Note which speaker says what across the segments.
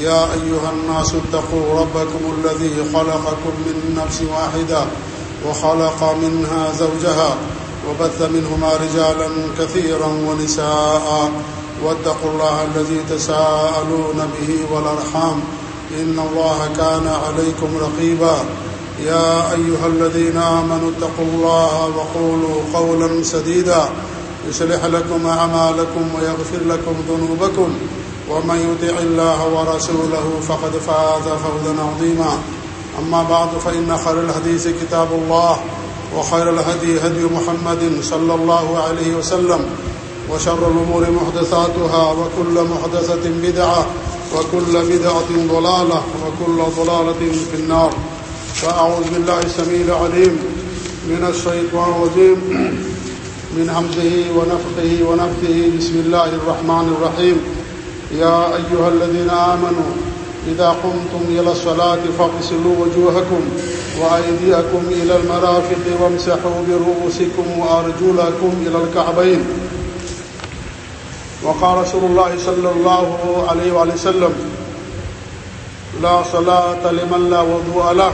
Speaker 1: يا أيها الناس اتقوا ربكم الذي خلقكم من نفس واحدة وخلق منها زوجها وبث منهما رجالا كثيرا ونساء واتقوا الله الذي تساءلون به والأرحام إن الله كان عليكم رقيبا يا أيها الذين آمنوا اتقوا الله وقولوا قولا سديدا يسلح لكم أعمالكم ويغفر لكم ذنوبكم ومن يطع الله ورسوله فقد فاز فوزا عظيما. أما بعد، فإن خير الحديث كتاب الله، وخير الهدي هدي محمد صلى الله عليه وسلم، وشر الأمور محدثاتها، وكل محدثة بدعة، وكل بدعة ضلالة، وكل ضلالة في النار. فأعوذ بالله السميع العليم من الشيطان الرجيم، من همزه ونفقه ونفثه بسم الله الرحمن الرحيم. يا أيها الذين آمنوا إذا قمتم إلى الصلاة فاغسلوا وجوهكم وأيديكم إلى المرافق وامسحوا برؤوسكم وأرجلكم إلى الكعبين. وقال رسول الله صلى الله عليه وآله وسلم لا صلاة لمن لا وضوء له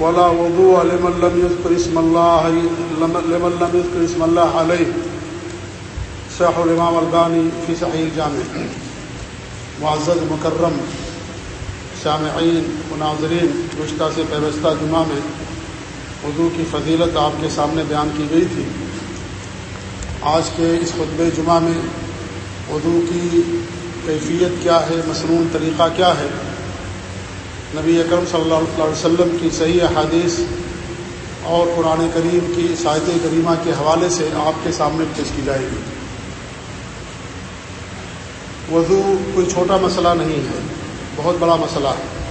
Speaker 1: ولا وضوء لمن لم يذكر اسم الله لمن لم يذكر اسم الله عليه. صحیح الامام البانی فی صحیح الجامع. معزز مکرم سامعین و ناظرین گشتہ سے پیوستہ جمعہ میں اردو کی فضیلت آپ کے سامنے بیان کی گئی تھی۔ آج کے اس خطب جمعہ میں اردو کی کیفیت کیا ہے، مصنون طریقہ کیا ہے؟ نبی اکرم صلی اللہ علیہ وسلم کی صحیح حادیث اور قرآن کریم کی ساحت کریمہ کے حوالے سے آپ کے سامنے پیش کی جائے گی۔ وضو کوئی چھوٹا مسئلہ نہیں ہے، بہت بڑا مسئلہ ہے۔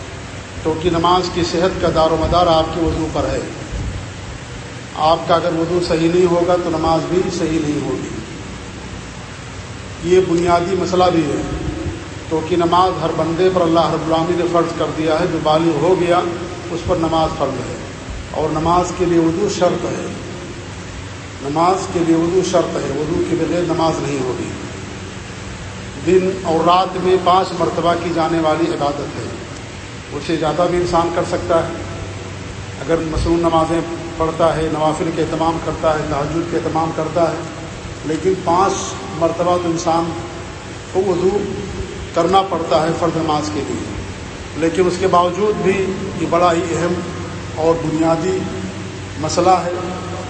Speaker 1: کیونکہ نماز کی صحت کا دار و مدار آپ کے وضو پر ہے۔ آپ کا اگر وضو صحیح نہیں ہوگا تو نماز بھی صحیح نہیں ہوگی۔ یہ بنیادی مسئلہ بھی ہے۔ کیونکہ نماز ہر بندے پر اللہ رب العامی نے فرض کر دیا ہے، جو بالغ ہو گیا، اس پر نماز فرض ہے۔ اور نماز کے لیے اردو شرط ہے۔ نماز کے لیے اردو شرط ہے۔ اردو کے بغیر نماز نہیں ہوگی۔ دن اور رات میں پانچ مرتبہ کی جانے والی عبادت ہے۔ اسے زیادہ بھی انسان کر سکتا ہے۔ اگر مصنوع نمازیں پڑھتا ہے، نوافل کے اہتمام کرتا ہے تحجد کے اہتمام کرتا ہے، لیکن پانچ مرتبہ تو انسان کو وضو کرنا پڑتا ہے فرد نماز کے لیے۔ لیکن اس کے باوجود بھی یہ بڑا ہی اہم اور بنیادی مسئلہ ہے۔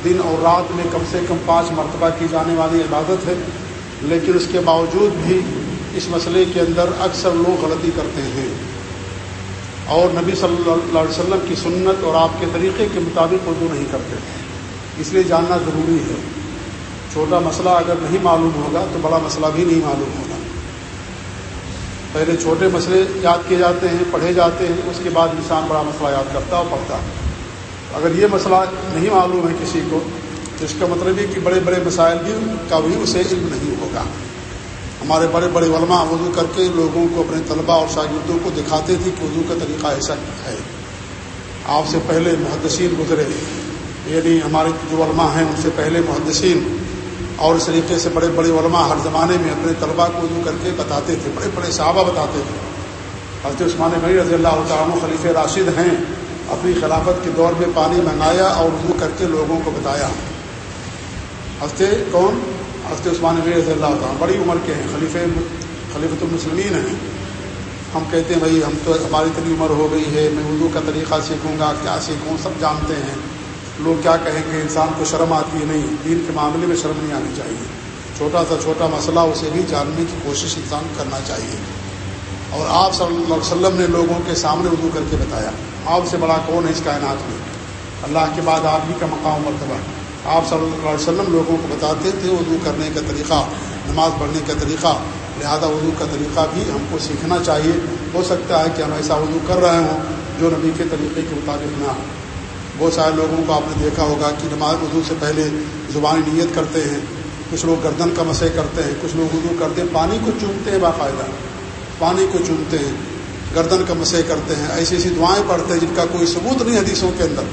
Speaker 1: دن اور رات میں کم سے کم پانچ مرتبہ کی جانے والی عبادت ہے۔ لیکن اس کے باوجود بھی اس مسئلے کے اندر اکثر لوگ غلطی کرتے ہیں۔ اور نبی صلی اللہ علیہ وسلم کی سنت اور آپ کے طریقے کے مطابق اردو نہیں کرتے۔ اس لیے جاننا ضروری ہے۔ چھوٹا مسئلہ اگر نہیں معلوم ہوگا تو بڑا مسئلہ بھی نہیں معلوم ہوگا۔ پہلے چھوٹے مسئلے یاد کیے جاتے ہیں، پڑھے جاتے ہیں، اس کے بعد انسان بڑا مسئلہ یاد کرتا اور پڑھتا۔ اگر یہ مسئلہ نہیں معلوم ہے کسی کو، تو اس کا مطلب یہ کہ بڑے بڑے مسائل بھی کا بھی اسے علم نہیں ہوگا۔ ہمارے بڑے بڑے علماء وضو کر کے لوگوں کو اپنے طلبہ اور شاگردوں کو دکھاتے تھے کہ وضو کا طریقہ ایسا ہے۔ آپ سے پہلے محدثین گزرے۔ یعنی ہمارے جو علماء ہیں، ان سے پہلے محدثین۔ اور اس طریقے سے بڑے بڑے علماء ہر زمانے میں اپنے طلباء کو اردو کر کے بتاتے تھے۔ بڑے بڑے صحابہ بتاتے تھے۔ حضرت عثمان بھائی رضی اللہ تعالیٰ خلیف راشد ہیں۔ اپنی خلافت کے دور میں پانی منگایا اور اردو کر کے لوگوں کو بتایا۔ حضرت کون؟ حضرت عثمان بھائی رضی اللہ تعالیٰ بڑی عمر کے ہیں خلیف خلیفۃ المسلمین ہیں۔ ہم کہتے ہیں بھائی، ہم تو ہماری اتنی عمر ہو گئی ہے، میں اردو کا طریقہ سیکھوں گا، کیا سیکھوں، سب جانتے ہیں۔ لوگ کیا کہیں گے؟ انسان کو شرم آتی ہے، نہیں، دین کے معاملے میں شرم نہیں آنی چاہیے۔ چھوٹا سا چھوٹا مسئلہ، اسے بھی جاننے کی کوشش انسان کرنا چاہیے۔ اور آپ صلی اللہ علیہ وسلم نے لوگوں کے سامنے اردو کر کے بتایا، آپ سے بڑا کون ہے اس کائنات میں؟ اللہ کے بعد آپ ہی کا مقام مرتبہ۔ آپ صلی اللہ علیہ وسلم لوگوں کو بتاتے تھے اردو کرنے کا طریقہ، نماز پڑھنے کا طریقہ، لہذا وضو کا طریقہ بھی ہم کو سیکھنا چاہیے۔ ہو سکتا ہے کہ ہم ایسا وضو کر رہے ہوں جو نبی کے طریقے کے مطابق نہ ہو۔ بہت سارے لوگوں کو آپ نے دیکھا ہوگا کہ نماز وضو سے پہلے زبانی نیت کرتے ہیں۔ کچھ لوگ گردن کا مسئلہ کرتے ہیں، کچھ لوگ وضو کرتے ہیں، پانی کو چومتے ہیں باقاعدہ۔ پانی کو چومتے ہیں، گردن کا مسئلہ کرتے ہیں۔ ایسی ایسی دعائیں پڑھتے ہیں جن کا کوئی ثبوت نہیں حدیثوں کے اندر۔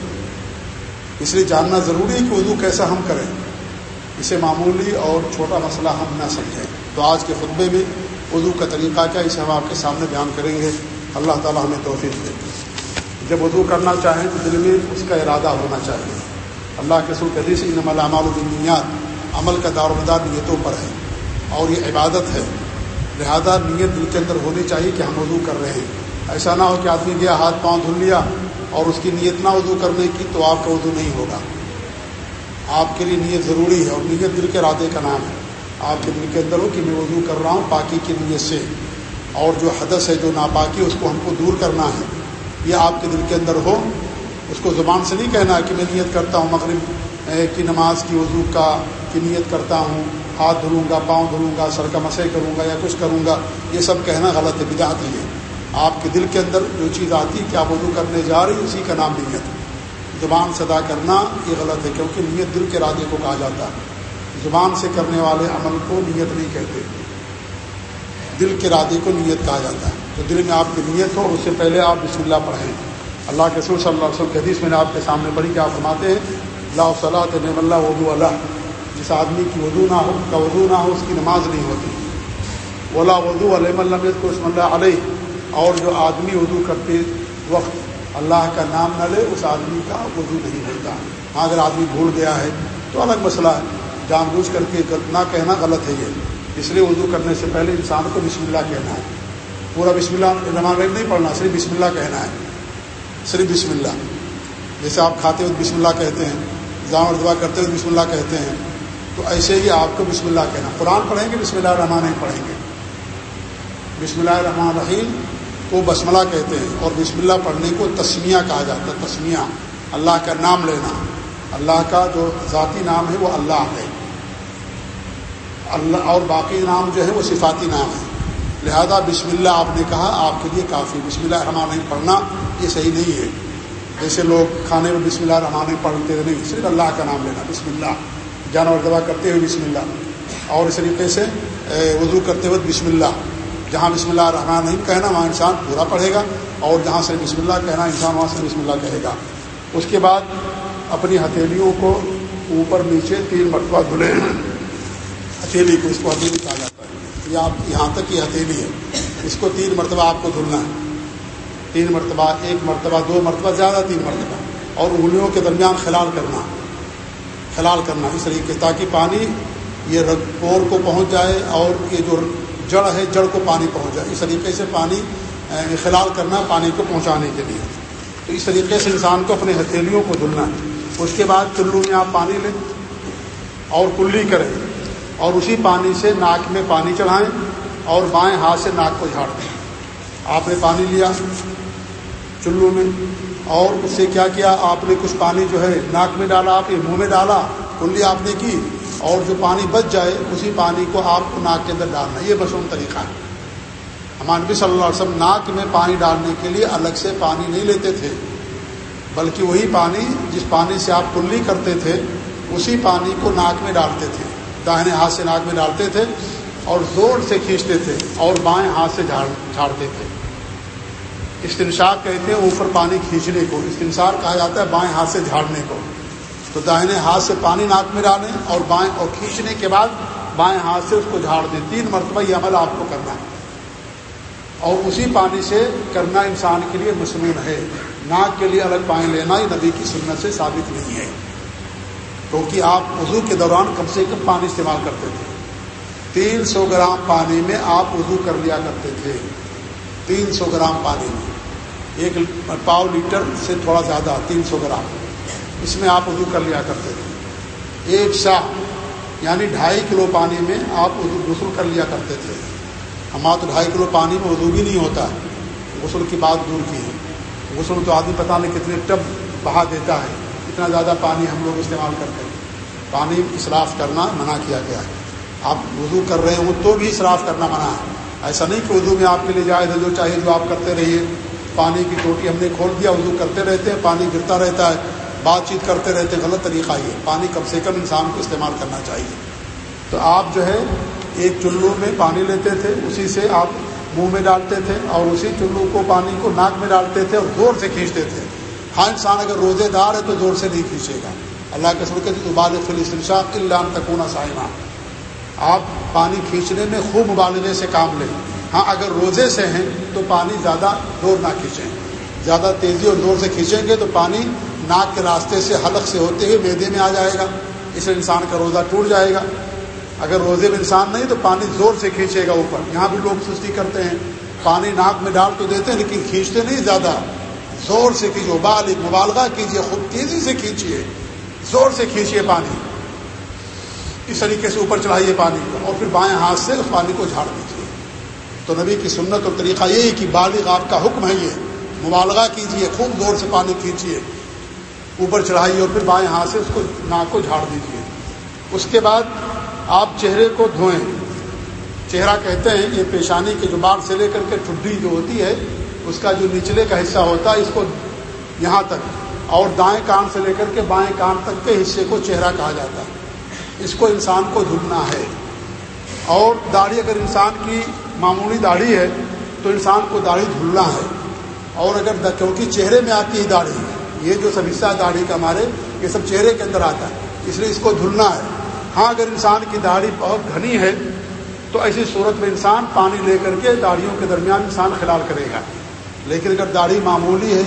Speaker 1: اس لیے جاننا ضروری ہے کہ وضو کیسا ہم کریں۔ اسے معمولی اور چھوٹا مسئلہ ہم نہ سمجھیں۔ تو آج کے خطبے میں اردو کا طریقہ کیا اسے ہم آپ کے سامنے بیان کریں گے۔ اللہ تعالیٰ ہمیں توفیق دے۔ جب وضو کرنا چاہیں تو دل میں اس کا ارادہ ہونا چاہیے۔ اللہ کے سر حدیث ان علامات الدنیات عمل کا دار و مدار نیتوں پر ہے اور یہ عبادت ہے۔ لہذا نیت دل کے اندر ہونی چاہیے کہ ہم وضو کر رہے ہیں۔ ایسا نہ ہو کہ آدمی گیا، ہاتھ پاؤں دھل لیا اور اس کی نیت نہ وضو کرنے کی تو آپ کا وضو نہیں ہوگا۔ آپ کے لیے نیت ضروری ہے اور نیت دل کے ارادے کا نام ہے۔ آپ کے دل کے اندر ہو کہ میں وضو کر رہا ہوں پاکی کی نیت سے۔ اور جو حدث ہے جو ناپاکی، اس کو ہم کو دور کرنا ہے۔ یہ آپ کے دل کے اندر ہو۔ اس کو زبان سے نہیں کہنا کہ میں نیت کرتا ہوں مغرب کی نماز کی وضو کا، کی نیت کرتا ہوں، ہاتھ دھلوں گا، پاؤں دھلوں گا، سر کا مسئلہ کروں گا یا کچھ کروں گا۔ یہ سب کہنا غلط ہے، بدعت ہی ہے۔ آپ کے دل کے اندر جو چیز آتی ہے کہ آپ وضو کرنے جا رہی اسی کا نام نیت زبان صدا کرنا یہ غلط ہے، کیونکہ نیت دل کے ارادے کو کہا جاتا ہے۔ زبان سے کرنے والے عمل کو نیت نہیں کہتے۔ دل کے ارادے کو نیت کہا جاتا ہے۔ تو دل میں آپ کی نیت ہو، اس سے پہلے آپ بسم اللہ پڑھیں۔ اللہ کے سور صلی اللہ علیہ وسلم کے حدیث میں نے آپ کے سامنے پڑھی کہ آپ فرماتے ہیں اللہ صلاح نعم اللہ ودو اللہ جس آدمی کی وضو نہ ہو، کا وضو نہ ہو، اس کی نماز نہیں ہوتی۔ اولا وضو علیہ اللہ کو اسم اللہ علیہ۔ اور جو آدمی وضو کرتے وقت اللہ کا نام نہ لے، اس آدمی کا وضو نہیں ہوتا۔ ہاں اگر آدمی بھول گیا ہے تو الگ مسئلہ ہے۔ جان بوجھ کر کے نہ کہنا غلط ہے یہ۔ اس لیے اردو کرنے سے پہلے انسان کو بسم اللہ کہنا ہے۔ پورا بسم اللہ نمان نہیں پڑھنا، صرف بسم اللہ کہنا ہے۔ صرف بسم اللہ۔ جیسے آپ کھاتے ہوئے بسم اللہ کہتے ہیں اور دعا کرتے ہوئے بسم اللہ کہتے ہیں، تو ایسے ہی آپ کو بسم اللہ کہنا۔ قرآن پڑھیں گے، بسم اللہ الرحمٰن پڑھیں گے۔ بسم اللہ الرحمٰن الرحیم۔ کو بسملہ کہتے ہیں اور بسم اللہ پڑھنے کو تسمیہ کہا جاتا ہے، تسمیہ۔ اللہ کا نام لینا۔ اللہ کا جو ذاتی نام ہے وہ اللہ ہے۔ اللہ اور باقی نام جو ہے وہ صفاتی نام ہے لہذا بسم اللہ آپ نے کہا، آپ کے لیے کافی۔ بسم اللہ رحمان نہیں پڑھنا یہ صحیح نہیں ہے۔ جیسے لوگ کھانے میں بسم اللہ رحمان نہیں پڑھتے نہیں، صرف اللہ کا نام لینا، بسم اللہ۔ جانور دبا کرتے ہوئے بسم اللہ۔ اور اس طریقے سے وضو کرتے ہوئے بسم اللہ۔ جہاں بسم اللہ رحمان نہیں کہنا وہاں انسان پورا پڑھے گا اور جہاں سے بسم اللہ کہنا انسان وہاں سے بسم اللہ کہے گا۔ اس کے بعد اپنی ہتھیلیوں کو اوپر نیچے تین مرتبہ دھلے۔ ہتھیلی کو اس کو ہتھیلی کہا جاتا ہے۔ یہ آپ یہاں تک یہ ہتھیلی ہے۔ اس کو تین مرتبہ آپ کو دھلنا ہے۔ تین مرتبہ، ایک مرتبہ، دو مرتبہ، زیادہ تین مرتبہ۔ اور انگلیوں کے درمیان خلال کرنا۔ خلال کرنا اس طریقے، تاکہ پانی یہ پور کو پہنچ جائے اور یہ جو جڑ ہے، جڑ کو پانی پہنچ جائے اس طریقے سے پانی خلال کرنا پانی کو پہنچانے کے لیے۔ تو اس طریقے سے انسان کو اپنے ہتھیلیوں کو دھلنا ہے۔ اس کے بعد چلو میں آپ پانی لیں اور کلی کریں اور اسی پانی سے ناک میں پانی چڑھائیں اور بائیں ہاتھ سے ناک کو جھاڑ دیں۔ آپ نے پانی لیا، چلو میں۔ اور اس سے کیا کیا؟ آپ نے کچھ پانی جو ہے ناک میں ڈالا، آپ نے منہ میں ڈالا، کلی آپ نے کی۔ اور جو پانی بچ جائے، اسی پانی کو آپ کو ناک کے اندر ڈالنا یہ مشہور طریقہ ہے۔ ہمارے نبی صلی اللہ علیہ وسلم ناک میں پانی ڈالنے کے لیے الگ سے پانی نہیں لیتے تھے، بلکہ وہی پانی جس پانی سے آپ کلی کرتے تھے، اسی پانی کو ناک میں ڈالتے تھے۔ داہنے ہاتھ سے ناک میں ڈالتے تھے اور زور سے کھینچتے تھے اور بائیں ہاتھ سے جھاڑ جھاڑتے تھے۔ استنشاق کہتے ہیں اوپر پانی کھینچنے کو۔ استنشار کہا جاتا ہے بائیں ہاتھ سے جھاڑنے کو۔ تو داہنے ہاتھ سے پانی ناک میں ڈالیں اور بائیں اور کھینچنے کے بعد بائیں ہاتھ سے اس کو جھاڑ دیں۔ تین مرتبہ یہ عمل آپ کو کرنا ہے۔ اور اسی پانی سے کرنا انسان کے لیے مصنون ہے۔ ناک کے لیے الگ پانی لینا یہ نبی کی سنت سے ثابت نہیں ہے۔ کیونکہ آپ وضو کے دوران کم سے کم پانی استعمال کرتے تھے۔ تین سو گرام پانی میں آپ وضو کر لیا کرتے تھے۔ تین سو گرام پانی میں۔ ایک پاؤ لیٹر سے تھوڑا زیادہ تین سو گرام۔ اس میں آپ وضو کر لیا کرتے تھے۔ ایک شاہ یعنی ڈھائی کلو پانی میں آپ غسل کر لیا کرتے تھے۔ ہمارا تو ڈھائی کلو پانی میں وضو بھی نہیں ہوتا۔ غسل کی بات دور کی ہے۔ غسل تو آدمی پتہ نہیں کتنے ٹب بہا دیتا ہے، اتنا زیادہ پانی ہم لوگ استعمال کرتے ہیں۔ پانی اصراف کرنا منع کیا گیا ہے۔ آپ وضو کر رہے ہوں تو بھی اصراف کرنا منع ہے۔ ایسا نہیں کہ وضو میں آپ کے لیے جائے جو چاہیے جو آپ کرتے رہیے۔ پانی کی ٹوٹی ہم نے کھول دیا، وضو کرتے رہتے ہیں، پانی گرتا رہتا ہے۔ بات چیت کرتے رہتے ہیں غلط طریقہ یہ پانی کم سے کم انسان کو استعمال کرنا چاہیے۔ تو آپ جو ہے، ایک چلو میں پانی لیتے تھے، اسی سے آپ منہ میں ڈالتے تھے اور اسی چلو کو پانی کو ناک میں ڈالتے تھے اور زور سے کھینچتے تھے۔ ہاں انسان اگر روزے دار ہے تو زور سے نہیں کھینچے گا۔ اللہ کے سب کے بال فلیشاہ اللہ تکونا سائنا آپ پانی کھینچنے میں خوب مبالغے سے کام لیں۔ ہاں اگر روزے سے ہیں تو پانی زیادہ زور نہ کھینچیں۔ زیادہ تیزی اور زور سے کھینچیں گے تو پانی ناک کے راستے سے حلق سے ہوتے ہوئے میدے میں آ جائے گا۔ اس سے انسان کا روزہ ٹوٹ جائے گا۔ اگر روزے میں انسان نہیں تو پانی زور سے کھینچے گا اوپر۔ یہاں بھی لوگ سستی کرتے ہیں۔ پانی ناک میں ڈال تو دیتے ہیں لیکن کھینچتے نہیں زیادہ۔ زور سے کھینچو بال مبالغہ کیجیے خوب تیزی سے کھینچیے زور سے کھینچیے پانی۔ اس طریقے سے اوپر چڑھائیے پانی کو اور پھر بائیں ہاتھ سے اس پانی کو جھاڑ دیجیے تو نبی کی سنت اور طریقہ یہی کہ بالغ آپ کا حکم ہے یہ۔ مبالغہ کیجیے خوب زور سے پانی کھینچیے اوپر چڑھائیے اور پھر بائیں ہاتھ سے اس کو ناک کو جھاڑ دیجیے اس کے بعد آپ چہرے کو دھوئیں۔ چہرہ کہتے ہیں یہ پیشانی کے جو بار سے لے کر کے ٹھڈی جو ہوتی ہے، اس کا جو نچلے کا حصہ ہوتا ہے، اس کو یہاں تک، اور دائیں کان سے لے کر کے بائیں کان تک کے حصے کو چہرہ کہا جاتا ہے۔ اس کو انسان کو دھلنا ہے۔ اور داڑھی، اگر انسان کی معمولی داڑھی ہے، تو انسان کو داڑھی دھلنا ہے۔ اور اگر کیونکہ چہرے میں آتی ہے داڑھی یہ جو سب حصہ داڑھی کا ہمارے یہ سب چہرے کے اندر آتا ہے، اس لیے اس کو دھلنا ہے۔ ہاں اگر انسان کی داڑھی بہت گھنی ہے، تو ایسی صورت میں انسان پانی لے کر کے داڑھیوں کے درمیان انسان خلال کرے گا۔ لیکن اگر داڑھی معمولی ہے،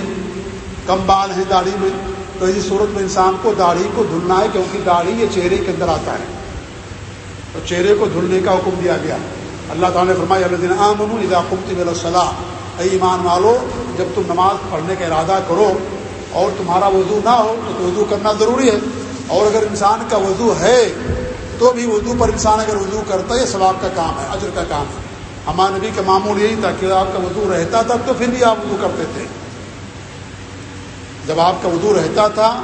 Speaker 1: کم بال ہے داڑھی میں، تو اسی صورت میں انسان کو داڑھی کو دھلنا ہے، کیونکہ داڑھی یہ چہرے کے اندر آتا ہے۔ تو چہرے کو دھلنے کا حکم دیا گیا۔ اللہ تعالیٰ نے فرمایا اللہ دن عام اضاقمتی میرا صلاح اے ایمان والو، جب تم نماز پڑھنے کا ارادہ کرو اور تمہارا وضو نہ ہو تو وضو کرنا ضروری ہے۔ اور اگر انسان کا وضو ہے تو بھی وضو پر انسان اگر وضو کرتا ہے، یہ ثواب کا کام ہے، اجر کا کام ہے۔ ہمارے نبی کا معمول یہی تھا کہ آپ کا وضو رہتا تھا تو پھر بھی آپ وضو کرتے تھے۔ جب آپ کا وضو رہتا تھا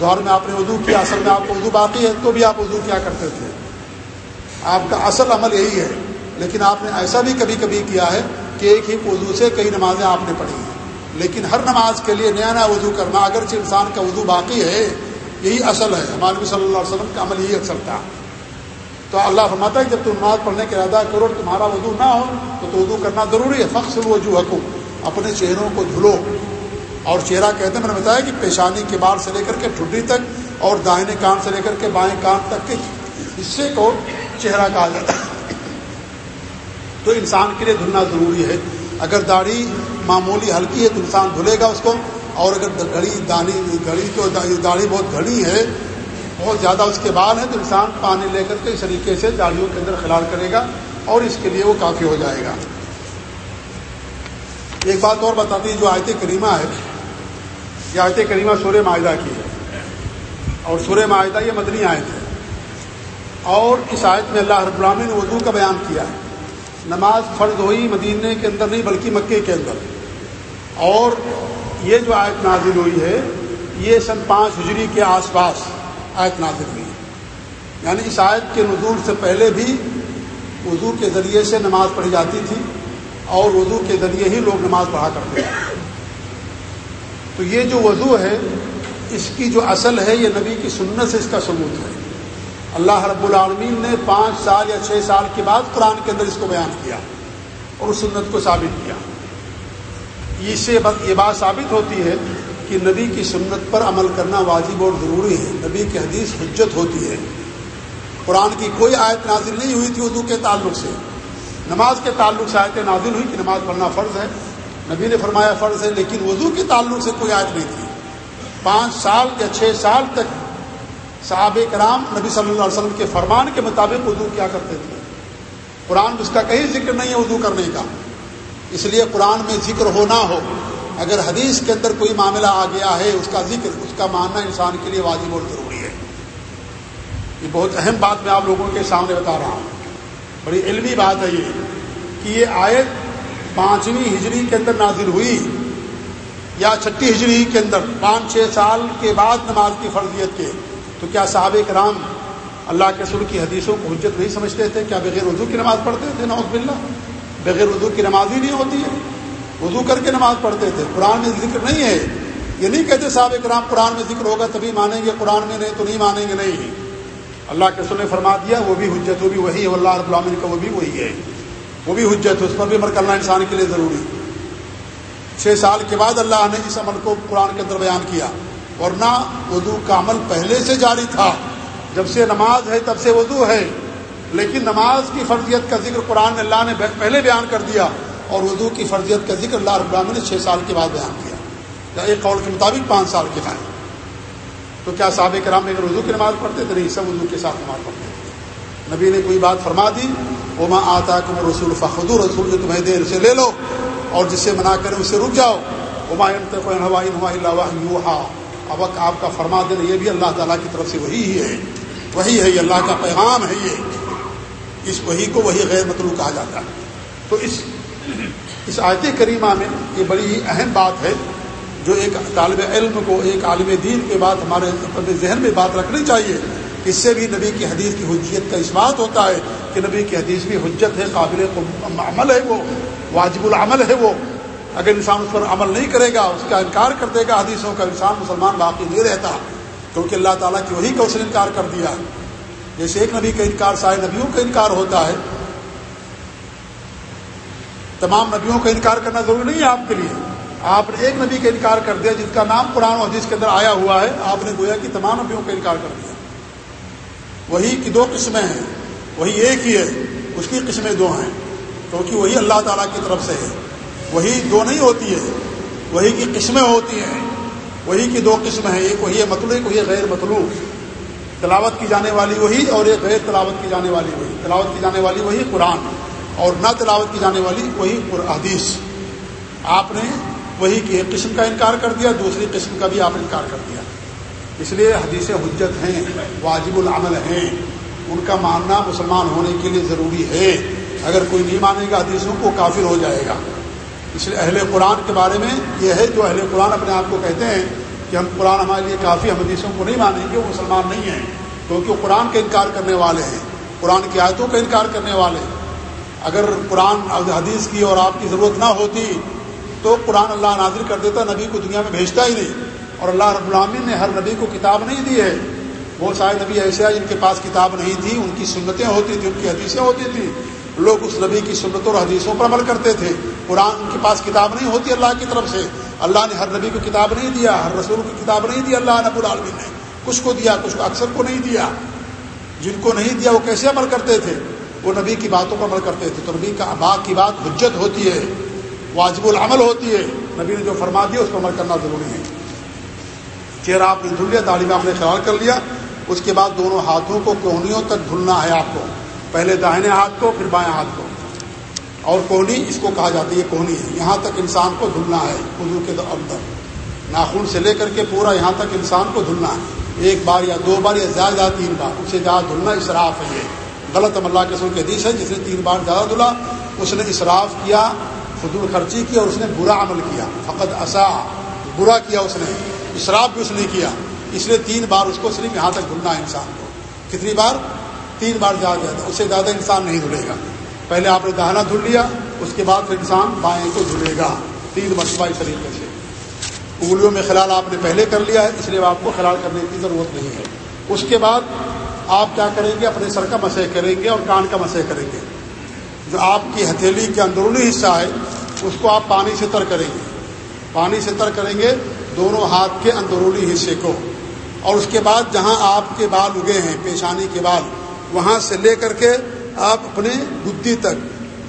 Speaker 1: دور میں آپ نے وضو کیا، اصل میں آپ کو وضو باقی ہے، تو بھی آپ وضو کیا کرتے تھے۔ آپ کا اصل عمل یہی ہے، لیکن آپ نے ایسا بھی کبھی کبھی کیا ہے کہ ایک ہی وضو سے کئی نمازیں آپ نے پڑھی ہیں۔ لیکن ہر نماز کے لیے نیا نیا وضو کرنا اگرچہ انسان کا وضو باقی ہے، یہی اصل ہے۔ ہمارے نبی صلی اللہ علیہ وسلم کا عمل یہی اکثر تھا۔ تو اللہ فرماتا ہے جب تم نماز پڑھنے کے ارادہ کرو تمہارا وضو نہ ہو، تو وضو کرنا ضروری ہے۔ فخص الوجو حکم اپنے چہروں کو دھلو۔ اور چہرہ کہتے ہیں، میں نے بتایا کہ پیشانی کے بار سے لے کر کے ٹھڈی تک اور دائنے کان سے لے کر کے بائیں کان تک کے حصے کو چہرہ کہا جاتا ہے۔ تو انسان کے لیے دھلنا ضروری ہے۔ اگر داڑھی معمولی ہلکی ہے تو انسان دھلے گا اس کو اور اگر گھڑی دانی گھڑی تو داڑھی بہت گھڑی ہے، بہت زیادہ اس کے بعد ہے تو انسان پانی لے کر کے اس طریقے سے داڑھیوں کے اندر خلال کرے گا اور اس کے لیے وہ کافی ہو جائے گا۔ ایک بات اور بتاتی جو آیت کریمہ ہے، یہ آیت کریمہ سورہ معاہدہ کی ہے۔ اور سورہ معاہدہ یہ مدنی آیت ہے۔ اور اس آیت میں اللہ رب العالمین نے اردو کا بیان کیا ہے۔ نماز فرض ہوئی مدینہ کے اندر نہیں، بلکہ مکے کے اندر۔ اور یہ جو آیت نازل ہوئی ہے، یہ سن پانچ ہجری کے آس پاس آیت نازل ہوئی یعنی اس آیت کے نزول سے پہلے بھی وضو کے ذریعے سے نماز پڑھی جاتی تھی اور وضو کے ذریعے ہی لوگ نماز پڑھا کرتے ہیں تو یہ جو وضو ہے، اس کی جو اصل ہے، یہ نبی کی سنت سے اس کا ثبوت ہے۔ اللہ رب العالمین نے پانچ سال یا چھ سال کے بعد قرآن کے اندر اس کو بیان کیا اور اس سنت کو ثابت کیا۔ اس سے یہ بات ثابت ہوتی ہے کہ نبی کی سنت پر عمل کرنا واجب اور ضروری ہے۔ نبی کی حدیث حجت ہوتی ہے۔ قرآن کی کوئی آیت نازل نہیں ہوئی تھی اردو کے تعلق سے۔ نماز کے تعلق سے آیتیں نازل ہوئی کہ نماز پڑھنا فرض ہے۔ نبی نے فرمایا فرض ہے، لیکن وضو کے تعلق سے کوئی آیت نہیں تھی۔ پانچ سال یا چھ سال تک صحابہ کرام نبی صلی اللہ علیہ وسلم کے فرمان کے مطابق وضو کیا کرتے تھے۔ قرآن اس کا کہیں ذکر نہیں ہے وضو کرنے کا۔ اس لیے قرآن میں ذکر ہو نہ ہو۔ اگر حدیث کے اندر کوئی معاملہ آ گیا ہے، اس کا ذکر، اس کا ماننا انسان کے لیے واجب اور ضروری ہے۔ یہ بہت اہم بات میں آپ لوگوں کے سامنے بتا رہا ہوں۔ بڑی علمی بات ہے یہ کہ یہ آیت پانچویں ہجری کے اندر نازل ہوئی یا چھٹی ہجری کے اندر پانچ چھ سال کے بعد نماز کی فرضیت کے۔ تو کیا صحابہ کرام اللہ کے سر کی حدیثوں کو حجت نہیں سمجھتے تھے؟ کیا بغیر اردو کی نماز پڑھتے تھے؟ نوز بلّہ بغیر اردو کی نماز ہی نہیں ہوتی ہے۔ اردو کر کے نماز پڑھتے تھے۔ قرآن میں ذکر نہیں ہے۔ یہ نہیں کہتے صاحب کرام قرآن میں ذکر ہوگا تبھی مانیں گے، قرآن میں نہیں تو نہیں مانیں گے۔ نہیں۔ اللہ کے سر نے فرما دیا، وہ بھی حجت، وہ بھی وہی ہے۔ اللہ رب العالمین کا وہ بھی وہی ہے۔ وہ بھی حجت ہے اس پر بھی عمل کرنا انسان کے لیے ضروری۔ چھ سال کے بعد اللہ نے اس عمل کو قرآن کے اندر بیان کیا۔ ورنہ اردو کا عمل پہلے سے جاری تھا۔ جب سے نماز ہے تب سے وضو ہے۔ لیکن نماز کی فرضیت کا ذکر قرآن اللہ نے پہلے بیان کر دیا اور وضو کی فرضیت کا ذکر اللہ رب العالمین نے چھ سال کے بعد بیان کیا۔ یا ایک قول کے مطابق پانچ سال کے بعد تو کیا صحابہ کرام اگر وضو کی نماز پڑھتے تھے نہیں، سب وضو کے ساتھ نماز پڑھتے۔ تھے نبی نے کوئی بات فرما دی وہ ماں آتا کم رسول فخد رسول جو تمہیں دے، اسے لے لو اور جسے منع کرے اسے رک جاؤ۔ اب آپ کا فرما دینا یہ بھی اللہ تعالیٰ کی طرف سے وہی ہی ہے۔ وہی ہے، یہ اللہ کا پیغام ہے یہ۔ اس وہی کو وہی غیر مطلوع کہا جاتا ہے۔ تو اس اس آیت کریمہ میں یہ بڑی ہی اہم بات ہے جو ایک طالب علم کو، ایک عالم دین کے بعد ہمارے اپنے ذہن میں بات رکھنی چاہیے۔ اس سے بھی نبی کی حدیث کی حجیت کا اس بات ہوتا ہے کہ نبی کی حدیث بھی حجت ہے، قابل عمل ہے وہ، واجب العمل ہے وہ۔ اگر انسان اس پر عمل نہیں کرے گا، اس کا انکار کر دے گا حدیثوں کا، انسان مسلمان باقی نہیں رہتا۔ کیونکہ اللہ تعالیٰ کی وہی کا اس نے انکار کر دیا۔ جیسے ایک نبی کا انکار سارے نبیوں کا انکار ہوتا ہے۔ تمام نبیوں کا انکار کرنا ضروری نہیں ہے آپ کے لیے۔ آپ نے ایک نبی کا انکار کر دیا جس کا نام قرآن و حدیث کے اندر آیا ہوا ہے، آپ نے گویا کہ تمام نبیوں کا انکار کر دیا۔ وہی کی دو قسمیں ہیں، وہی ایک ہی ہے، اس کی قسمیں دو ہیں۔ کیونکہ وہی اللہ تعالیٰ کی طرف سے ہے۔ وہی دو نہیں ہوتی ہے، وہی کی قسمیں ہوتی ہیں۔ وہی کی دو قسمیں ہیں، ایک وہی ہے مطلوع ایک وہی ہے غیر مطلوع تلاوت کی جانے والی وہی اور ایک غیر تلاوت کی جانے والی وہی۔ تلاوت کی جانے والی وہی قرآن اور نہ تلاوت کی جانے والی وہی حدیث۔ آپ نے وہی کی ایک قسم کا انکار کر دیا، دوسری قسم کا بھی آپ نے انکار کر دیا۔ اس لیے حدیث حجت ہیں، واجب العمل ہیں۔ ان کا ماننا مسلمان ہونے کے لیے ضروری ہے۔ اگر کوئی نہیں مانے گا، حدیثوں کو کافر ہو جائے گا۔ اس لیے اہل قرآن کے بارے میں یہ ہے، جو اہل قرآن اپنے آپ کو کہتے ہیں کہ ہم قرآن ہمارے لیے کافی ہم حدیثوں کو نہیں مانیں گے، وہ مسلمان نہیں ہیں، کیونکہ وہ قرآن کا انکار کرنے والے ہیں۔ قرآن کی آیتوں کا انکار کرنے والے ہیں۔ اگر قرآن حدیث کی اور آپ کی ضرورت نہ ہوتی تو قرآن اللہ نازل کر دیتا، نبی کو دنیا میں بھیجتا ہی نہیں۔ اور اللہ رب العامن نے ہر نبی کو کتاب نہیں دی ہے۔ بہت سارے نبی ایسے ہیں جن کے پاس کتاب نہیں تھی، ان کی سنتیں ہوتی تھیں، ان کی حدیثیں ہوتی تھیں۔ لوگ اس نبی کی سنتوں اور حدیثوں پر عمل کرتے تھے۔ قرآن ان کے پاس کتاب نہیں ہوتی اللہ کی طرف سے۔ اللہ نے ہر نبی کو کتاب نہیں دیا، ہر رسول کو کتاب نہیں دیا، اللہ نب العالمین نے۔ کچھ کو دیا، کچھ کو اکثر کو نہیں دیا۔ جن کو نہیں دیا، وہ کیسے عمل کرتے تھے؟ وہ نبی کی باتوں پر عمل کرتے تھے۔ تو نبی کا بات کی بات حجت ہوتی ہے، واجب العمل ہوتی ہے۔ نبی نے جو فرما دیا، اس پر عمل کرنا ضروری ہے۔ چہرہ آپ نے دھل لیا تعلیم آپ نے خیال کر لیا۔ اس کے بعد دونوں ہاتھوں کو کوہنیوں تک دھلنا ہے آپ کو۔ پہلے داہنے ہاتھ کو، پھر بائیں ہاتھ کو۔ اور کوہنی اس کو کہا جاتا ہے، یہ کوہنی ہے۔ یہاں تک انسان کو دھلنا ہے اردو کے اندر ناخن سے لے کر کے پورا یہاں تک انسان کو دھلنا ہے۔ ایک بار یا دو بار یا زیادہ تین بار۔ اسے زیادہ دھلنا اسراف ہے یہ۔ غلط اللہ کے سر کے حدیث ہے، جس نے تین بار زیادہ دھلا، اس نے اسراف کیا، فضول خرچی کی اور اس نے برا عمل کیا۔ فقط اصا برا کیا اس نے۔ اسراف بھی اس نے کیا۔ اس لیے تین بار اس کو صرف یہاں تک دھلنا ہے انسان کو۔ کتنی بار؟ تین بار زیادہ زیادہ۔ اس سے زیادہ انسان نہیں دھلے گا۔ پہلے آپ نے دہنا دھل لیا، اس کے بعد پھر انسان بائیں کو دھلے گا۔ تین مرتبہ اس طریقے سے۔ انگلیوں میں خلال آپ نے پہلے کر لیا ہے، اس لیے آپ کو خلال کرنے کی ضرورت نہیں ہے۔ اس کے بعد آپ کیا کریں گے؟ اپنے سر کا مسح کریں گے اور کان کا مسح کریں گے۔ جو آپ کی ہتھیلی کے اندرونی حصہ ہے، اس کو آپ پانی سے تر کریں گے۔ پانی سے تر کریں گے دونوں ہاتھ کے اندرونی حصے کو۔ اور اس کے بعد جہاں آپ کے بال اگے ہیں، پیشانی کے بال، وہاں سے لے کر کے آپ اپنے گدی تک،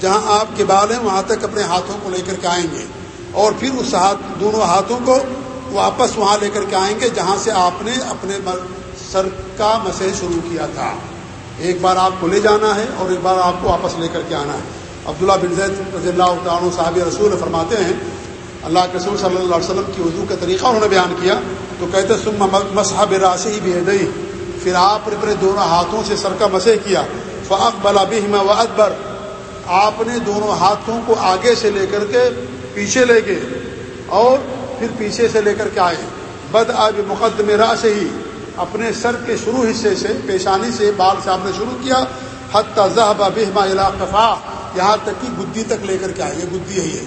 Speaker 1: جہاں آپ کے بال ہیں، وہاں تک اپنے ہاتھوں کو لے کر کے آئیں گے۔ اور پھر اس ہاتھ، دونوں ہاتھوں کو واپس وہاں لے کر کے آئیں گے، جہاں سے آپ نے اپنے سر کا مسح شروع کیا تھا۔ ایک بار آپ کو لے جانا ہے اور ایک بار آپ کو واپس لے کر کے آنا ہے۔ عبداللہ بن زید رضی اللہ عنہ صاحب رسول فرماتے ہیں، اللہ کے رسول صلی اللہ علیہ وسلم کی اردو کا طریقہ انہوں نے بیان کیا۔ تو کہتے سم مصحب راسی بھی ہے پھر آپ نے اپنے دونوں ہاتھوں سے سر کا مسح کیا۔ فاق بلا بہما و اکبر آپ نے دونوں ہاتھوں کو آگے سے لے کر کے پیچھے لے گئے اور پھر پیچھے سے لے کر کے آئے۔ بد آب مقدم راہ سے ہی اپنے سر کے شروع حصے سے، پیشانی سے بال سے آپ نے شروع کیا۔ حت ذہبہ بہما علاقفا یہاں تک کہ گدی تک لے کر کے آئے، یہ گدی ہے یہ۔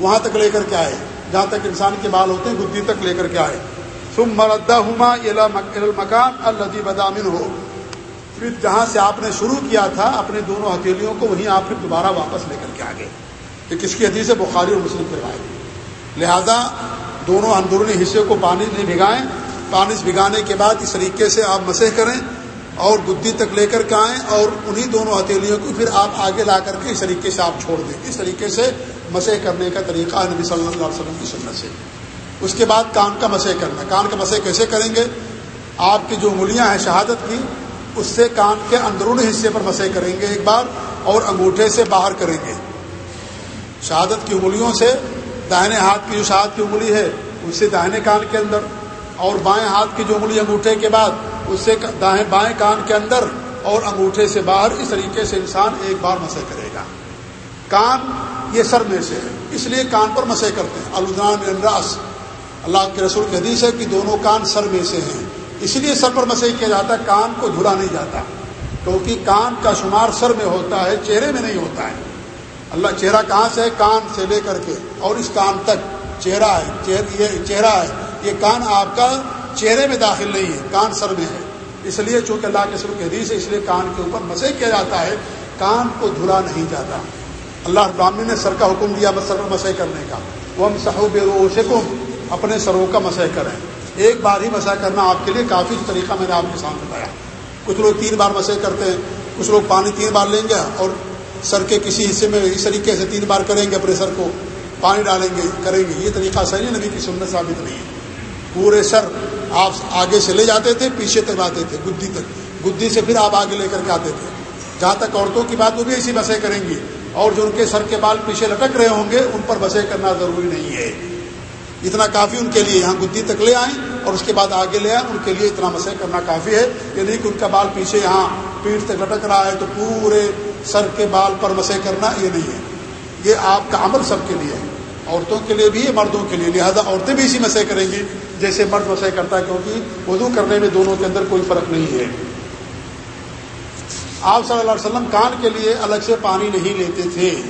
Speaker 1: وہاں تک لے کر کے آئے، جہاں تک انسان کے بال ہوتے ہیں، گدی تک لے کر کے آئے۔ تم مردہ ہما مکان الدی بدامن ہو پھر جہاں سے آپ نے شروع کیا تھا اپنے دونوں ہتھیلیوں کو، وہیں آپ پھر دوبارہ واپس لے کر کے آگے۔ کہ کس کی حدیث ہے؟ بخاری اور مسلم کروائے لہذا دونوں اندرونی حصے کو پانی نہیں بھگائیں۔ پانی سے بھگانے کے بعد اس طریقے سے آپ مسح کریں اور گدی تک لے کر کے آئیں اور انہی دونوں ہتھیلیوں کو پھر آپ آگے لا کر کے اس طریقے سے آپ چھوڑ دیں۔ اس طریقے سے مسح کرنے کا طریقہ نبی صلی اللہ علیہ وسلم کی سنت سے۔ اس کے بعد کان کا مسح کرنا۔ کان کا مسح کیسے کریں گے؟ آپ کی جو انگلیاں ہیں شہادت کی اس سے کان کے اندرونی حصے پر مسح کریں گے ایک بار اور انگوٹھے سے باہر کریں گے۔ شہادت کی انگلیوں سے داہنے ہاتھ کی جو شہادت کی انگلی ہے، اس سے داہنے کان کے اندر اور بائیں ہاتھ کی جو انگلی انگوٹھے کے بعد، اس سے دائیں، بائیں کان کے اندر اور انگوٹھے سے باہر، اس طریقے سے انسان ایک بار مسح کرے گا۔ کان یہ سر میں سے ہے، اس لیے کان پر مسے کرتے ہیں۔ الدان الراس، اللہ کے رسول کے حدیث ہے کہ دونوں کان سر میں سے ہیں۔ اسی لیے سر پر مسے کیا جاتا ہے، کان کو دھلا نہیں جاتا، کیونکہ کان کا شمار سر میں ہوتا ہے، چہرے میں نہیں ہوتا ہے۔ اللہ چہرہ کہاں سے ہے؟ کان سے لے کر کے۔ اور اس کان تک چہرہ ہے یہ چہرہ ہے۔ یہ کان آپ کا چہرے میں داخل نہیں ہے، کان سر میں ہے۔ اس لیے چونکہ اللہ کے سر کے حدیث ہے، اس لیے کان کے اوپر مسے کیا جاتا ہے، کان کو دھلا نہیں جاتا۔ اللہ ابراہمی نے سر کا حکم دیا سر پر مسئلہ کرنے کا۔ وہ ہم صحب روشکم اپنے سروں کا مسئلہ کریں۔ ایک بار ہی مسئلہ کرنا آپ کے لیے کافی طریقہ میں نے آپ کے سامنے بتایا۔ کچھ لوگ تین بار مسئلہ کرتے ہیں، کچھ لوگ پانی تین بار لیں گے اور سر کے کسی حصے میں اس طریقے سے تین بار کریں گے، اپنے سر کو پانی ڈالیں گے، کریں گے۔ یہ طریقہ صحیح نبی کی سنت ثابت نہیں ہے۔ پورے سر آپ آگے سے لے جاتے تھے، پیچھے تک آتے تھے، گدی تک۔ گدی سے پھر آپ آگے لے کر کے آتے تھے۔ جہاں تک عورتوں کی بات وہ بھی ایسی بسیں کریں گی اور جو ان کے سر کے بال پیچھے لٹک رہے ہوں گے، ان پر بسے کرنا ضروری نہیں ہے۔ اتنا کافی ان کے لیے یہاں گدی تک لے آئیں اور اس کے بعد آگے لے آئیں، ان کے لیے اتنا مسئلہ کرنا کافی ہے۔ یہ نہیں کہ ان کا بال پیچھے یہاں پیٹھ تک لٹک رہا ہے تو پورے سر کے بال پر مسئلہ کرنا یہ نہیں ہے۔ یہ آپ کا عمل سب کے لیے ہے۔ عورتوں کے لیے بھی ہے، مردوں کے لیے۔ لہٰذا عورتیں بھی اسی مسئلہ کریں گی، جیسے مرد مسئلہ کرتا ہے، کیونکہ وضو کرنے میں دونوں کے اندر کوئی فرق نہیں ہے۔ آپ صلی اللہ علیہ وسلم کان کے لیے الگ سے پانی نہیں لیتے تھے۔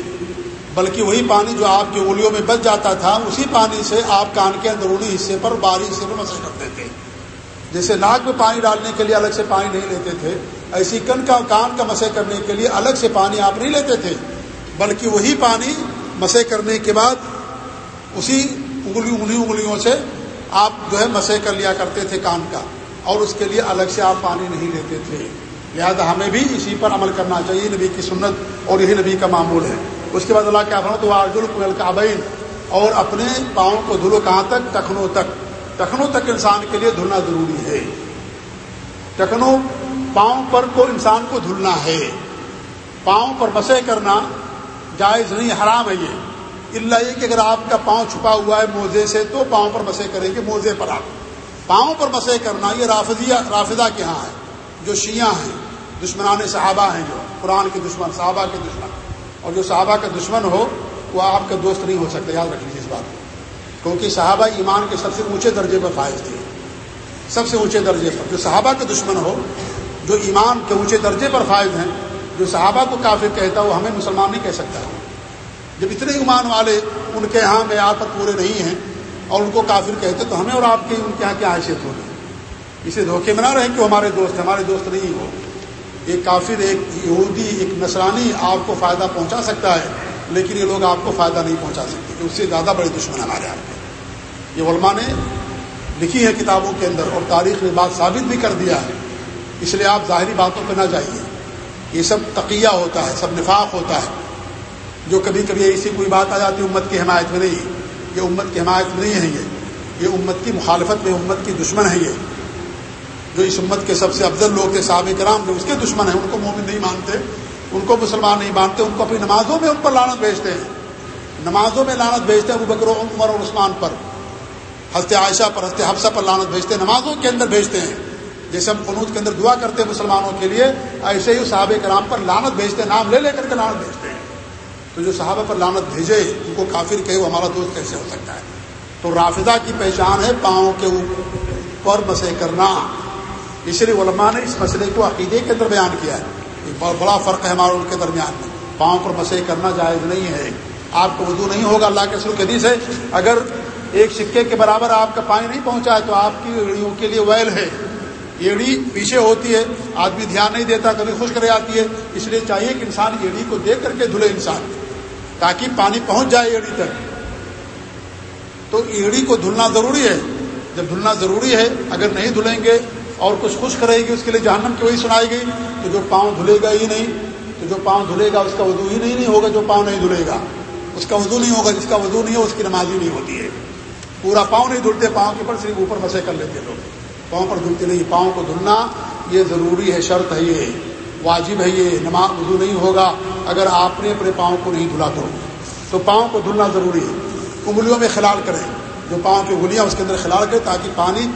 Speaker 1: بلکہ وہی پانی جو آپ کی انگلیوں میں بچ جاتا تھا، اسی پانی سے آپ کان کے اندرونی حصے پر باری حصے پر مسئلہ کرتے تھے۔ جیسے ناک میں پانی ڈالنے کے لیے الگ سے پانی نہیں لیتے تھے، ایسی کن کا کان کا مسئلہ کرنے کے لیے الگ سے پانی آپ نہیں لیتے تھے، بلکہ وہی پانی مسئلہ کرنے کے بعد اسی انگلی انگلی انگلیوں سے آپ جو ہے مسئلہ کر لیا کرتے تھے کان کا، اور اس کے لیے الگ سے آپ پانی نہیں لیتے تھے۔ لہذا ہمیں بھی اسی پر عمل کرنا چاہیے، نبی کی سنت اور یہی نبی کا معمول ہے۔ اس کے بعد اللہ کیا فرما تو آج القابین اور اپنے پاؤں کو دھلو کہاں تک؟ ٹخنوں تک۔ ٹخنوں تک انسان کے لیے دھلنا ضروری ہے۔ ٹخنوں پاؤں پر کو انسان کو دھلنا ہے۔ پاؤں پر مسے کرنا جائز نہیں، حرام ہے یہ۔ اللہ یہ کہ اگر آپ کا پاؤں چھپا ہوا ہے موزے سے، تو پاؤں پر مسے کریں گے موزے پر آپ۔ پاؤں پر مسے کرنا یہ رافضیہ رافدہ کے ہاں ہے؟ جو شیعہ ہیں، دشمنان صحابہ ہیں جو، قرآن کے دشمن، صحابہ کے دشمن۔ اور جو صحابہ کا دشمن ہو، وہ آپ کا دوست نہیں ہو سکتا، یاد رکھ لیجیے اس بات کو۔ کیونکہ صحابہ ایمان کے سب سے اونچے درجے پر فائز تھے۔ سب سے اونچے درجے پر۔ جو صحابہ کے دشمن ہو، جو ایمان کے اونچے درجے پر فائز ہیں، جو صحابہ کو کافر کہتا وہ ہمیں مسلمان نہیں کہہ سکتا۔ جب اتنے ایمان والے ان کے یہاں معیار پر پورے نہیں ہیں اور ان کو کافر کہتے تو ہمیں اور آپ کی ان کے یہاں کیا حیثیت ہوگی؟ اسے دھوکے میں نہ رہے کہ ہمارے دوست ہمارے دوست نہیں ہو ایک کافر، ایک یہودی، ایک نسرانی آپ کو فائدہ پہنچا سکتا ہے، لیکن یہ لوگ آپ کو فائدہ نہیں پہنچا سکتے کہ اس سے زیادہ بڑے دشمن ہمارے آپ کے یہ علماء نے لکھی ہے کتابوں کے اندر اور تاریخ نے بات ثابت بھی کر دیا ہے۔ اس لیے آپ ظاہری باتوں پہ نہ جائیے۔ یہ سب تقیہ ہوتا ہے، سب نفاق ہوتا ہے۔ جو کبھی کبھی ایسی کوئی بات آ جاتی ہے، امت کی حمایت میں نہیں یہ امت کی حمایت میں نہیں ہے یہ۔ یہ امت کی مخالفت میں، امت کی دشمن ہے یہ۔ جو اس امت کے سب سے افضل لوگ تھے، صحابہ کرام جو اس کے دشمن ہیں، ان کو مومن نہیں مانتے، ان کو مسلمان نہیں مانتے، ان کو اپنی نمازوں میں ان پر لانت بھیجتے ہیں۔ نمازوں میں لانت بھیجتے ہیں ابو بکر و عمر اور عثمان پر۔ ہست عائشہ پر ہست حفصہ پر لانت بھیجتے ہیں، نمازوں کے اندر بھیجتے ہیں۔ جیسے ہم قنوط کے اندر دعا کرتے ہیں مسلمانوں کے لیے، ایسے ہی صحابہ کرام پر لانت بھیجتے ہیں، نام لے لے کر کے لانت بھیجتے ہیں۔ تو جو صحابہ پر لانت بھیجے، ان کو کافر کہے، وہ ہمارا دوست کیسے ہو سکتا ہے؟ تو رافدہ کی پہچان ہے پاؤں کے اوپر مسے کرنا۔ اس لیے علماء نے اس مسئلے کو عقیدے کے اندر بیان کیا ہے ایک بہت بڑا فرق ہے ہمارے ان کے درمیان میں۔ پاؤں پر مسئلے کرنا جائز نہیں ہے۔ آپ کو وضو نہیں ہوگا، اللہ کے سلو حدیث ہے، اگر ایک سکے کے برابر آپ کا پانی نہیں پہنچا ہے تو آپ کی ایڑیوں کے لیے ویل ہے۔ ایڑی پیچھے ہوتی ہے، آدمی دھیان نہیں دیتا، کبھی خشک رہ جاتی ہے۔ اس لیے چاہیے کہ انسان ایڑی کو دیکھ کر کے دھلے انسان، تاکہ پانی پہنچ جائے ایڑی تک۔ تو ایڑی کو دھلنا ضروری ہے۔ جب دھلنا ضروری ہے، اگر نہیں دھلیں گے اور کچھ خشک رہے گی اس کے لیے جہنم کی وہی سنائی گئی تو جو پاؤں دھلے گا ہی نہیں تو جو پاؤں دھلے گا اس کا وضو ہی نہیں ہوگا جو پاؤں نہیں دھلے گا۔ اس کا وضو نہیں ہوگا، جس کا وضو نہیں ہو اس کی نماز ہی نہیں ہوتی ہے۔ پورا پاؤں نہیں دھلتے، پاؤں کے اوپر صرف اوپر مسے کر لیتے لوگ۔ پاؤں پر دھلتے نہیں، پاؤں کو دھلنا یہ ضروری ہے، شرط ہے یہ، واجب ہے یہ، نماز وضو نہیں ہوگا اگر آپ نے اپنے پاؤں کو نہیں دھلا تو۔ تو پاؤں کو دھلنا ضروری ہے۔ انگلیوں میں خلال کریں۔ جو پاؤں کی انگلیاں اس کے اندر خلال کریں تاکہ پانی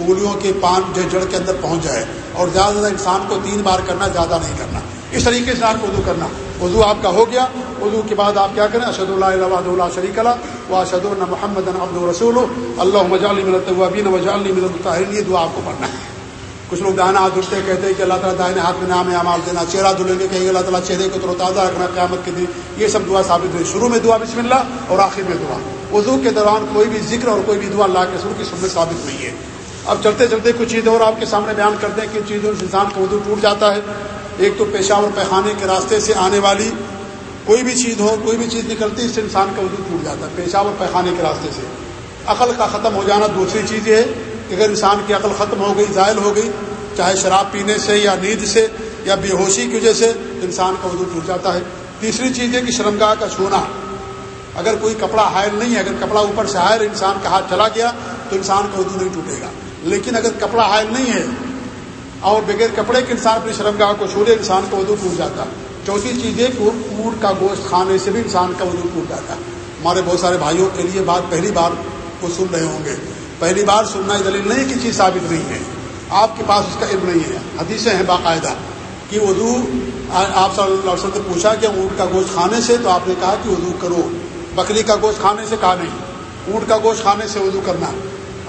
Speaker 1: انگلیوں کے پان جو جڑ کے اندر پہنچ جائے اور زیادہ زیادہ انسان کو تین بار کرنا، زیادہ نہیں کرنا۔ اس طریقے سے آپ کو وضو کرنا۔ وضو آپ کا ہو گیا۔ وضو کے بعد آپ کیا کریں؟ اشد اللہ اللہ شریک اللہ و اشد اللہ محمد ابد رسول اللہ مجالی ملتوبین وجالنی ملت یہ دعا آپ کو پڑھنا ہے۔ کچھ لوگ دائنا ہاتھ دھلتے کہتے ہیں کہ اللہ تعالیٰ دائنے ہاتھ میں نام عمال دینا، چہرہ دھلیں گے کہیں گے اللہ تعالیٰ چہرے کو ترو تازہ رکھنا قیامت کے دن۔ یہ سب دعا ثابت ہوئی۔ شروع میں دعا بسم اللہ اور آخر میں دعا۔ وضو کے دوران کوئی بھی ذکر اور کوئی بھی دعا اللہ کے سر کی سنت ثابت نہیں ہے۔ اب چلتے چلتے کچھ چیزیں اور آپ کے سامنے بیان کرتے ہیں کہ چیزوں سے انسان کا وضو ٹوٹ جاتا ہے۔ ایک تو پیشاب اور پیخانے کے راستے سے آنے والی کوئی بھی چیز ہو، کوئی بھی چیز نکلتی، اس سے انسان کا وضو ٹوٹ جاتا ہے، پیشاب اور پیخانے کے راستے سے۔ عقل کا ختم ہو جانا دوسری چیز یہ ہے کہ اگر انسان کی عقل ختم ہو گئی، زائل ہو گئی، چاہے شراب پینے سے یا نیند سے یا بے ہوشی کی وجہ سے انسان کا وضو ٹوٹ جاتا ہے۔ تیسری چیز ہے کہ شرمگاہ کا چھونا۔ اگر کوئی کپڑا حائل نہیں ہے، اگر کپڑا اوپر سے حائل انسان کا ہاتھ چلا گیا تو انسان کا وضو نہیں ٹوٹے گا۔ لیکن اگر کپڑا حائل نہیں ہے اور بغیر کپڑے کے انسان اپنی شرمگاہ کو چھوڑے، انسان کا وضو ٹوٹ جاتا۔ ہے چوتھی چیز ہے کہ اونٹ کا گوشت کھانے سے بھی انسان کا وضو ٹوٹ جاتا۔ ہے ہمارے بہت سارے بھائیوں کے لیے بات پہلی بار وہ سن رہے ہوں گے۔ پہلی بار سننا دلیل نہیں کہ چیز ثابت نہیں ہے۔ آپ کے پاس اس کا علم نہیں ہے۔ حدیثیں ہیں باقاعدہ کہ وضو، آپ صلی اللہ علیہ وسلم نے پوچھا کہ اونٹ کا گوشت کھانے سے؟ تو آپ نے کہا کہ وضو کرو۔ بکری کا گوشت کھانے سے کہا نہیں۔ اونٹ کا گوشت کھانے سے وضو کرنا۔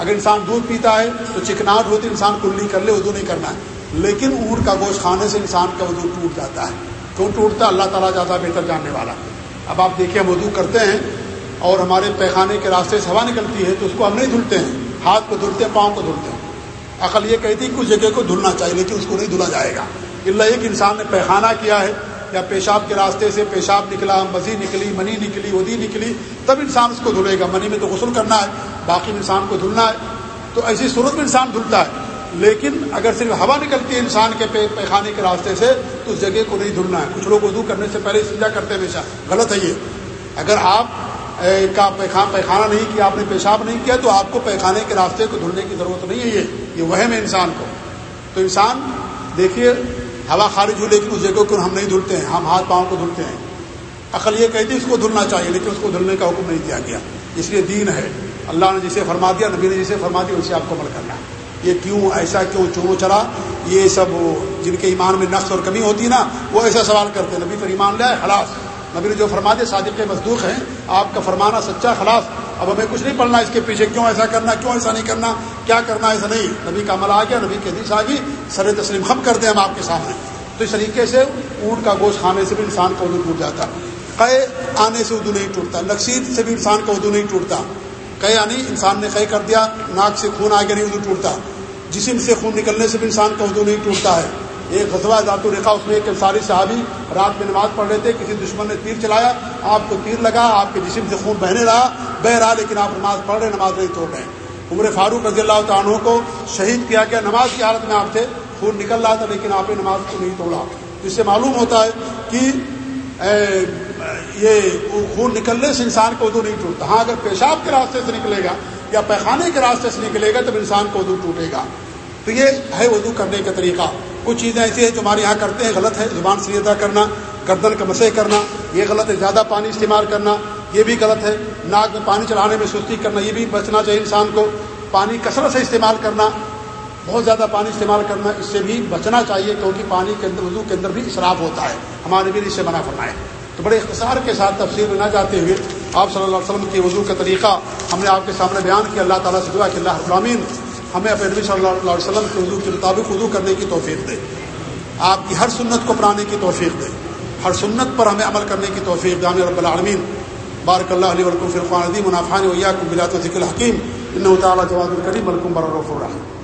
Speaker 1: اگر انسان دودھ پیتا ہے تو چکناہٹ ہوتی انسان کلی کر لے، وضو نہیں کرنا ہے۔ لیکن اونٹ کا گوشت کھانے سے انسان کا وضو ٹوٹ جاتا ہے۔ کیوں ٹوٹتا؟ اللہ تعالیٰ زیادہ بہتر جاننے والا اب آپ دیکھیں وضو کرتے ہیں اور ہمارے پیخانے کے راستے سے ہوا نکلتی ہے تو اس کو ہم نہیں دھلتے ہیں۔ ہاتھ کو دھلتے ہیں، پاؤں کو دھلتے ہیں۔ عقل یہ کہتی کہ اس جگہ کو دھلنا چاہیے، لیکن اس کو نہیں دھلا جائے گا۔ اللہ ایک انسان نے پیخانہ کیا ہے یا پیشاب کے راستے سے پیشاب نکلا مزی نکلی، منی نکلی، ودی نکلی، تب انسان اس کو دھلے گا۔ منی میں تو غسل کرنا ہے، باقی انسان کو دھلنا ہے۔ تو ایسی صورت میں انسان دھلتا ہے۔ لیکن اگر صرف ہوا نکلتی ہے انسان کے پیخانے کے راستے سے، تو اس جگہ کو نہیں دھلنا ہے۔ کچھ لوگ وضو کرنے سے پہلے سنجا کرتے ہمیشہ، غلط ہے یہ۔ اگر آپ کا پیخان پیخانہ نہیں کیا، آپ نے پیشاب نہیں کیا، تو آپ کو پیخانے کے راستے کو دھلنے کی ضرورت نہیں ہے یہ۔ یہ وہم ہے انسان کو۔ تو انسان، دیکھیے ہوا خارج ہو لیکن اس جگہ کو ہم نہیں دھلتے ہیں، ہم ہاتھ پاؤں کو دھلتے ہیں۔ عقل یہ کہتی ہے اس کو دھلنا چاہیے، لیکن اس کو دھلنے کا حکم نہیں دیا گیا۔ اس لیے دین ہے۔ اللہ نے جسے فرما دیا، نبی نے جسے فرما دیا اسے آپ کو عمل کرنا۔ ہے یہ کیوں ایسا کیوں چورو چرا؟ یہ سب جن کے ایمان میں نقص اور کمی ہوتی نا، وہ ایسا سوال کرتے ہیں۔ نبی پر ایمان لائے، خلاص۔ نبی نے جو فرما دے صادق مزدوق ہیں۔ آپ کا فرمانا سچا، خلاص۔ اب ہمیں کچھ نہیں پڑھنا، اس کے پیچھے کیوں ایسا کرنا، کیوں ایسا نہیں کرنا؟ کیا کرنا ایسا نہیں نبی کا عمل آ گیا، نبی کے دس آ گئی، سر تسلیم خم کر دیں ہم آپ کے سامنے۔ تو اس طریقے سے اونٹ کا گوشت کھانے سے بھی انسان کا اردو ٹوٹ جاتا۔ قے آنے سے اردو نہیں ٹوٹتا نقصید سے بھی انسان کا اردو نہیں ٹوٹتا۔ قے آنی، انسان نے قے کر دیا، ناک سے خون آ گیا نہیں اردو ٹوٹتا۔ جسم سے خون نکلنے سے بھی انسان کا اردو نہیں ٹوٹتا ہے۔ ایک غزوہ ذات الرقا اس میں ایک ساری صحابی رات میں نماز پڑھ رہے تھے، کسی دشمن نے تیر چلایا، آپ کو تیر لگا، آپ کے جسم سے خون بہنے رہا بہ رہا لیکن آپ نماز پڑھ رہے، نماز نہیں توڑ رہے۔ عمر فاروق رضی اللہ تعالیٰ کو شہید کیا گیا، نماز کی حالت میں آپ تھے، خون نکل رہا تھا لیکن آپ نے نماز کو نہیں توڑا۔ جس سے معلوم ہوتا ہے کہ یہ خون نکلنے سے انسان کو اردو نہیں ٹوٹتا۔ ہاں اگر پیشاب کے راستے سے نکلے گا یا پیخانے کے راستے سے نکلے گا تب انسان کو اردو ٹوٹے گا۔ تو یہ ہے اردو کرنے کا طریقہ۔ کچھ چیزیں ایسی ہیں جو ہمارے یہاں کرتے ہیں، غلط ہے۔ زبان سے ادا کرنا، گردن کا مسئلہ کرنا، یہ غلط ہے۔ زیادہ پانی استعمال کرنا یہ بھی غلط ہے۔ ناک میں پانی چڑھانے میں سستی کرنا، یہ بھی بچنا چاہیے انسان کو۔ پانی کثرت سے استعمال کرنا، بہت زیادہ پانی استعمال کرنا، اس سے بھی بچنا چاہیے کیونکہ پانی کے اندر، وضو کے اندر بھی اسراف ہوتا ہے۔ ہمارے بھی اس سے منع کرنا ہے تو بڑے اختصار کے ساتھ تفصیل میں نہ جاتے ہوئے آپ صلی اللہ علیہ وسلم کی وضو کا طریقہ ہم نے آپ کے سامنے بیان کیا۔ اللہ تعالیٰ سے دعا کہ اللہ ابرامین ہمیں اپنے نبی صلی اللہ علیہ وسلم کے وضو کے مطابق وضو کرنے کی توفیق دے۔ آپ کی ہر سنت کو اپنانے کی توفیق دے۔ ہر سنت پر ہمیں عمل کرنے کی توفیق دام رب العالمین۔ بارک اللہ علیہ ولکم فرقان عدیم منافعان ویاکم بلا تو ذکر حکیم انہو تعالی جواد الکریم ولکم بر الرحیم.